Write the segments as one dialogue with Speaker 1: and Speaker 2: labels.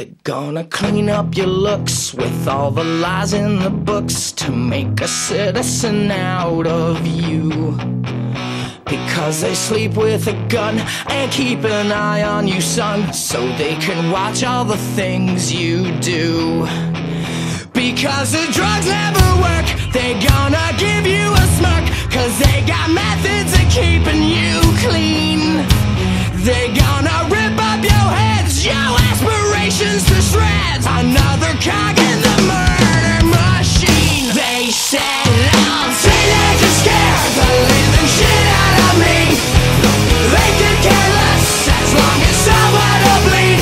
Speaker 1: They're gonna clean up your looks with all the lies in the books to make a citizen out of you. Because they sleep with a gun and keep an eye on you, son, so they can watch all the things you do. Because the drugs never work, they to. Another cog in the murder machine. They said I'm teenagers scared the living shit out of me. They could care less as long as someone will bleed.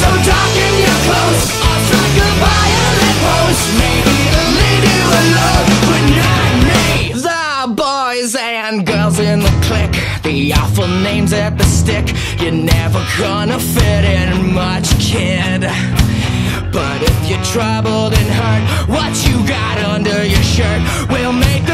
Speaker 1: So darken your clothes or strike a violent pose. Maybe it'll lead you alone, but not me. The boys and girls in the clique, the awful names at the stick. You're never gonna fit in much, kid. But if you're troubled and hurt, what you got under your shirt will make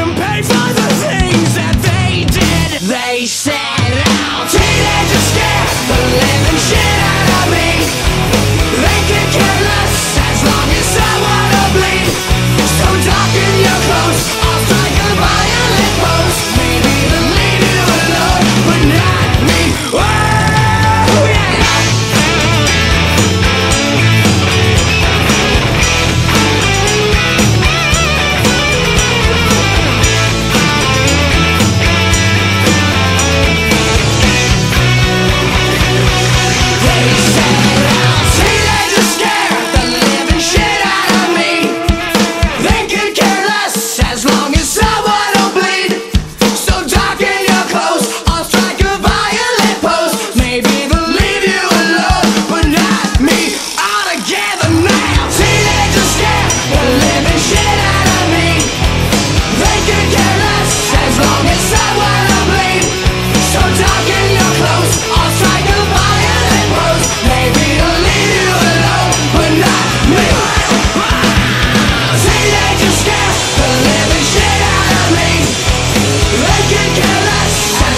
Speaker 1: Making careless.